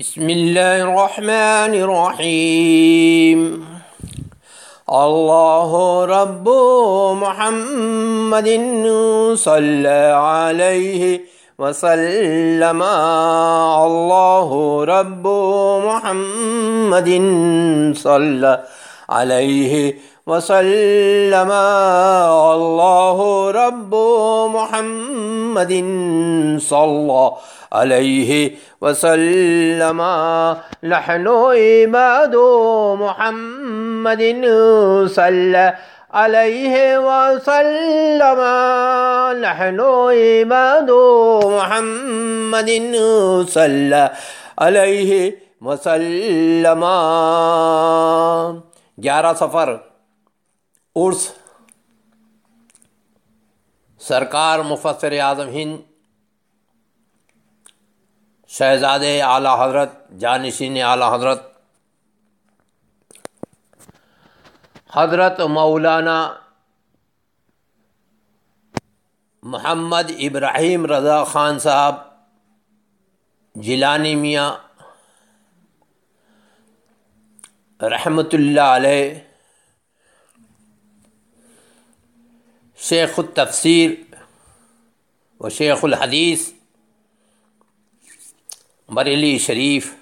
بسم الله الرحمن الرحيم. الله رب محمد صلى عليه وسلم. الله رب محمد صلى عليه وسلم الله رب محمد صلى عليه وسلم. نحن عباد محمد صلى عليه وسلم. نحن عباد محمد صلى عليه وسلم. گیارہ سفر عرس، سرکار مفسر اعظم ہند شہزاد اعلیٰ حضرت جانشین اعلیٰ حضرت حضرت مولانا محمد ابراہیم رضا خان صاحب، جیلانی میاں رحمۃ اللہ علیہ شیخ التفسیر و شیخ الحدیث بریلی شریف۔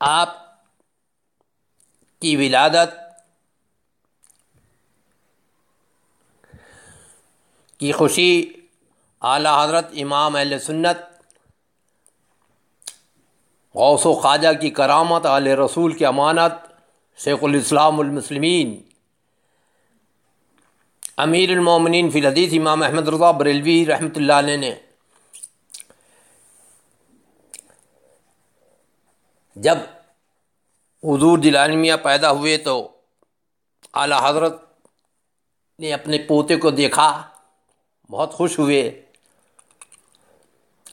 آپ کی ولادت کی خوشی اعلیٰ حضرت امام اہل سنت غوث و خواجہ کی کرامت علیہ رسول کی امانت، شیخ الاسلام المسلمین۔ امیر المومنین فی الحدیث امام احمد رضا بریلوی رحمۃ اللہ علیہ نے جب حضور دلانمیہ پیدا ہوئے تو اعلیٰ حضرت نے اپنے پوتے کو دیکھا، بہت خوش ہوئے۔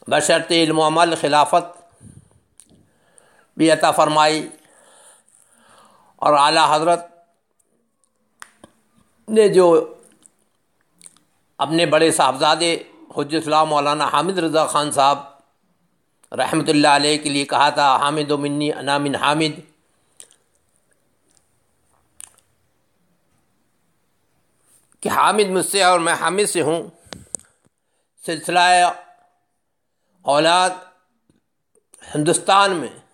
بشرط علم و عمل خلافت بھی عطا فرمائی۔ اور اعلیٰ حضرت نے جو اپنے بڑے صاحبزادے حج السلام مولانا حامد رضا خان صاحب رحمۃ اللہ علیہ کے لیے کہا تھا، حامد و منی انامن حامد. کہ حامد مجھ سے اور میں حامد سے ہوں۔ سلسلہ اولاد ہندوستان میں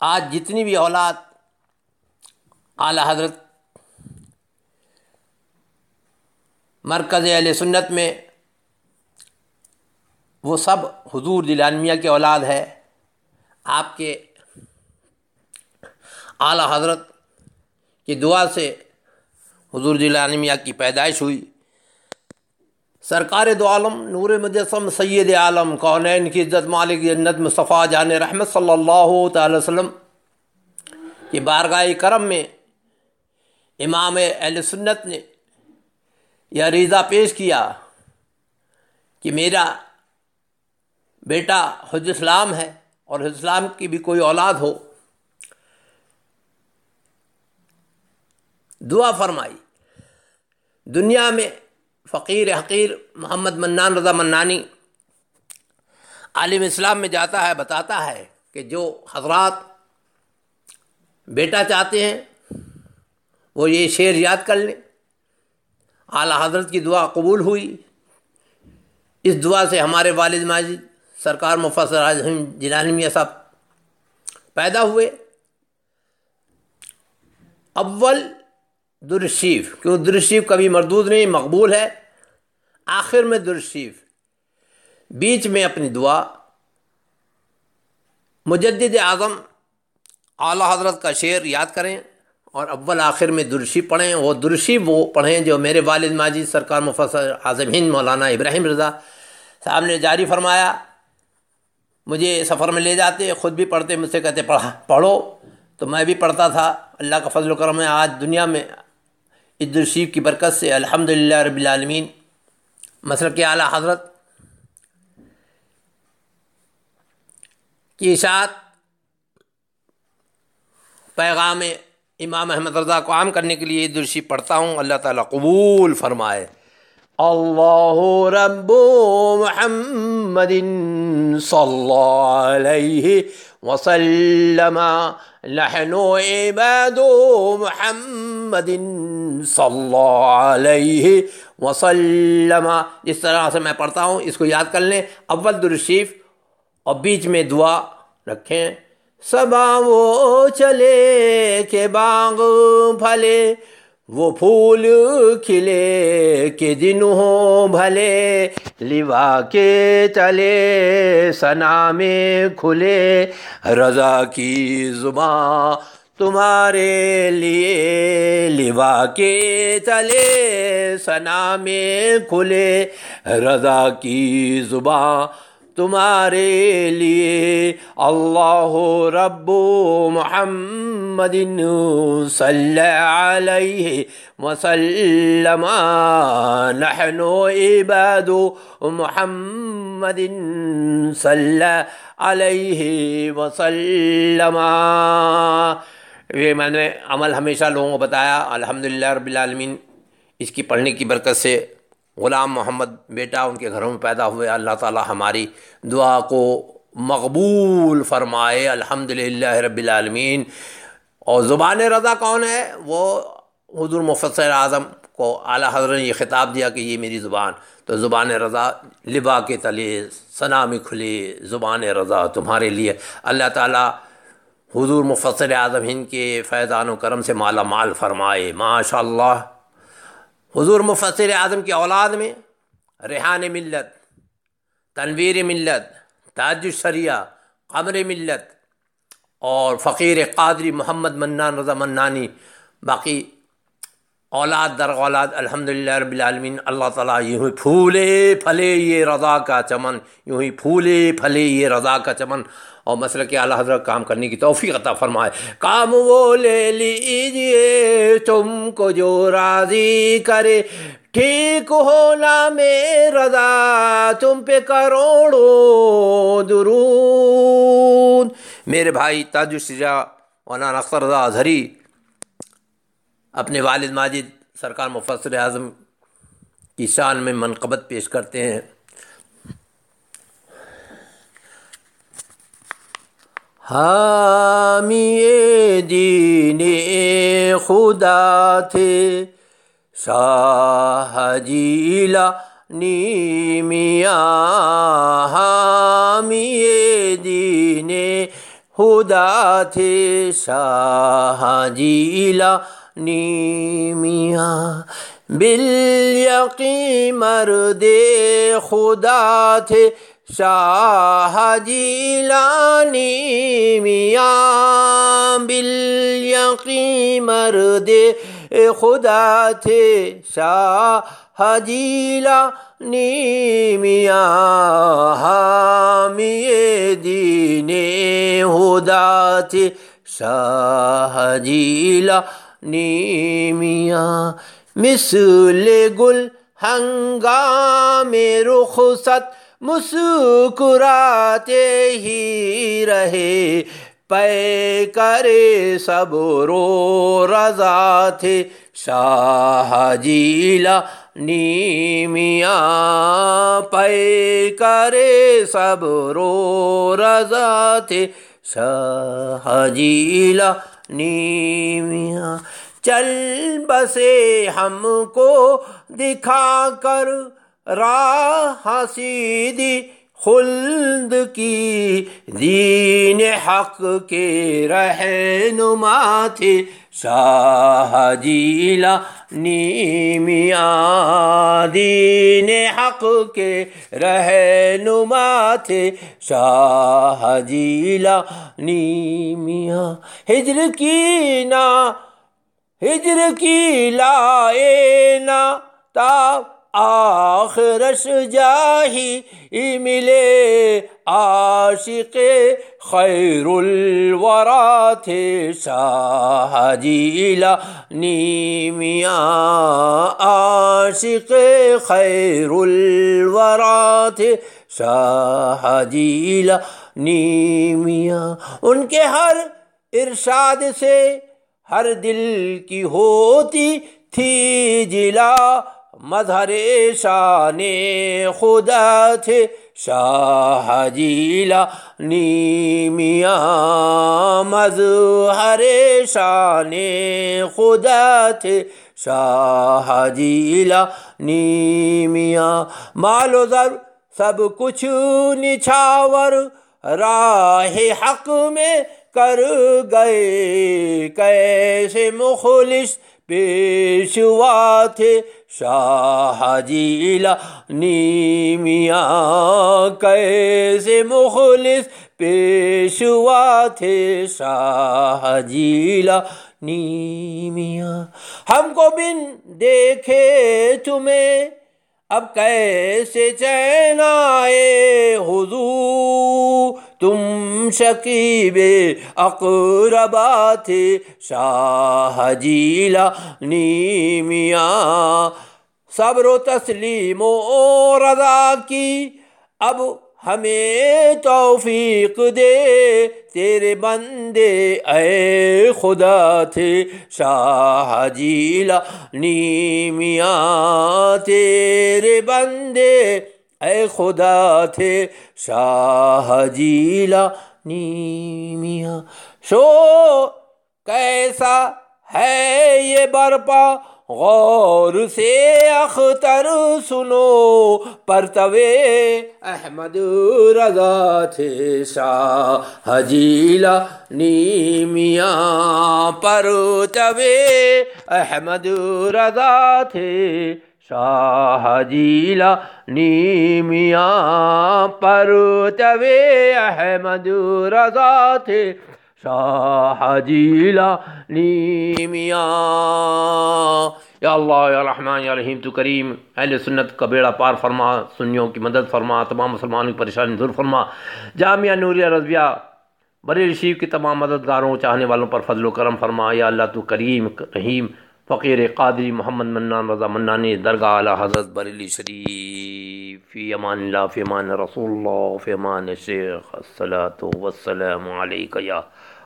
آج جتنی بھی اولاد اعلیٰ حضرت مرکز اہل سنت میں، وہ سب حضور دلانمیہ کے اولاد ہے، آپ کے اعلیٰ حضرت کی دعا سے حضور دلانمیہ کی پیدائش ہوئی۔ سرکار دو عالم، نور مجسم، سید عالم، کونین کی عزت مالک جنت مصطفیٰ جان رحمت صلی اللہ تعالی وسلم کی بارگاہ کرم میں امام اہل سنت نے یہ ریزہ پیش کیا کہ میرا بیٹا حج اسلام ہے اور حج اسلام کی بھی کوئی اولاد ہو۔ دعا فرمائی۔ دنیا میں فقیر حقیر محمد منان رضا منانی عالم اسلام میں جاتا ہے، بتاتا ہے کہ جو حضرات بیٹا چاہتے ہیں، وہ یہ شعر یاد کر لیں۔ اعلیٰ حضرت کی دعا قبول ہوئی۔ اس دعا سے ہمارے والد ماجد، سرکار مفسر اعظم جیلانی صاحب پیدا ہوئے۔ اول درشیف کیوں درشیف کبھی مردود نہیں، مقبول ہے۔ آخر میں درشیف بیچ میں اپنی دعا۔ مجدد اعظم، اعلیٰ حضرت کا شعر یاد کریں اور اول آخر میں درشی پڑھیں۔ وہ درشی وہ پڑھیں جو میرے والد ماجد، سرکار مفسر اعظم ہند مولانا ابراہیم رضا صاحب نے جاری فرمایا۔ مجھے سفر میں لے جاتے، خود بھی پڑھتے، مجھ سے کہتے، پڑھا، پڑھو۔ تو میں بھی پڑھتا تھا۔ اللہ کا فضل و کرم ہے، آج دنیا میں عید الشیف کی برکت سے الحمد للہ رب العالمین۔ مسلک کے اعلیٰ حضرت کی اشاعت پیغام امام احمد رضا کو عام کرنے کے لیے عید درشی پڑھتا ہوں۔ اللہ تعالیٰ قبول فرمائے۔ اللہ رب محمد صلی علیہ وسلم نحن عباد محمد صلی علیہ وسلم۔ جس طرح سے میں پڑھتا ہوں، اس کو یاد کر لیں۔ اول درشیف اور بیچ میں دعا رکھیں۔ سبا وہ چلے کہ باغ پھلے۔ وہ پھول کھلے کہ دن ہو بھلے، لوا کے تلے سنا میں کھلے۔ رضا کی زباں تمہارے لیے، لوا کے تلے سنا میں کھلے۔ رضا کی زباں تمہارے لیے اللہ رب محمد صلی علیہ وسلم، نحن عباد محمد صلی علیہ وسلم۔ یہ میں نے عمل ہمیشہ لوگوں کو بتایا، الحمدللہ رب العالمین، اس کی پڑھنے کی برکت سے غلام محمد بیٹا ان کے گھروں میں پیدا ہوئے۔ اللہ تعالی ہماری دعا کو مقبول فرمائے۔ الحمد للہ رب العالمین۔ اور زبان رضا کون ہے؟ وہ حضور مفسر اعظم کو اعلیٰ حضرت نے یہ خطاب دیا کہ یہ میری زبان۔ تو زبان رضا لبا کے تلے، ثنا میں زبان رضا تمہارے لیے۔ اللہ تعالیٰ حضور مفسر اعظم ہند کے فیضان و کرم سے مالا مال فرمائے۔ ماشاء اللہ حضور مفسر اعظم کی اولاد میں ریحان ملت، تنویر ملت، تاج شریعہ قمر ملت اور فقیر قادری محمد منان رضا منانی، باقی اولاد در اولاد الحمد للہ رب العالمین، اللہ تعالیٰ یوں ہی پھولے پھلے یہ رضا کا چمن یوں ہی پھولے پھلے یہ رضا کا چمن۔ اور مسئلہ کہ اعلیٰ حضرت کام کرنے کی توفیق عطا فرمائے۔ کام وہ لے لیجیے تم کو جو راضی کرے۔ ٹھیک ہونا میں رضا، تم پہ کروڑوں درود۔ میرے بھائی تاج الشجا مولانا اختر رضا اظہری اپنے والد ماجد سرکار مفسر اعظم کی شان میں منقبت پیش کرتے ہیں۔ حامی دین خدا تھے، شاہ جیلا نیمیا۔ حامی دین خدا تھے، شاہ جیلا نیمیا بل یقین مرد خدا تھے، شاہ جیلانی میاں بل یقین مرد خدا تھے، شاہ جیلانی میاں حامی دین خدا تھے، شاہ جیلانی میاں مثل گل ہنگام رخصت مسکراتے ہی رہے پے کرے سب رو رضا تھے شاہ جیلا نیمیاں پے کرے سب رو رضا تھے شاہ جیلا نیمیاں چل بسے ہم کو دکھا کر راہ سیدھی خلد کی دین حق کے رہنما تھے شاہ جیلا نیمیاں دین حق کے رہنما تھے شاہ جیلا نیمیاں ہجر کی نا ہجر کی لائے نا تاب آخرش جاہی ملے عاشق خیر الورا تھے شاہ جیلا نیمیاں عاشق خیر الورا تھے شاہ جیلا نیمیاں ان کے ہر ارشاد سے ہر دل کی ہوتی تھی جلا۔ مظہر شان خدا تھے شاہ جیلا۔ نیمیاں مظہر شان خدا تھے شاہ جیلا۔ نیمیاں مال و ذر سب کچھ نچھاور۔ راہ حق میں کر گئے، کیسے مخلص پیشوا تھے؟ شاہ جیلا نیمیاں کیسے مخلص پیشوا تھے؟ شاہ جیلا نیمیاں ہم کو بن دیکھے تمہیں اب کیسے چین آئے حضور؟ تم شکیب اقربا تھے، شاہ جیلا نیمیاں صبر و تسلیم و رضا کی۔ اب ہمیں توفیق دے، تیرے بندے، اے خدا تھے، شاہ جیلا نیمیاں تیرے بندے، اے خدا تھے، شاہ جیلا نیمیاں شو، کیسا ہے یہ برپا؟ غور سے اختر سنو، پرتوے احمد رضا تھے شاہ حجیلا نیمیاں پرتوے احمد رضا تھے شاہ جیلا نیمیاں پرتوے احمد رضا تھے شاہ جیلا نیمیاں یا اللہ، یا رحمان، یا رحیم، تو کریم، اہل سنت کا بیڑا پار فرما، سنیوں کی مدد فرما، تمام مسلمانوں کی پریشانی دور فرما۔ جامعہ نوریہ رضویہ، بریل شیف کی تمام مددگاروں، چاہنے والوں پر فضل و کرم فرما۔ یا اللہ، تو کریم، رحیم، فقیر قادری محمد منان، رضا منانی، درگاہ اعلیٰ حضرت بریلی شریف، فی امان اللہ، فی امان رسول اللہ، فی امان شیخ، الصلاة والسلام علیکہ۔ یا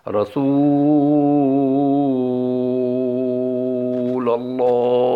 رسول اللہ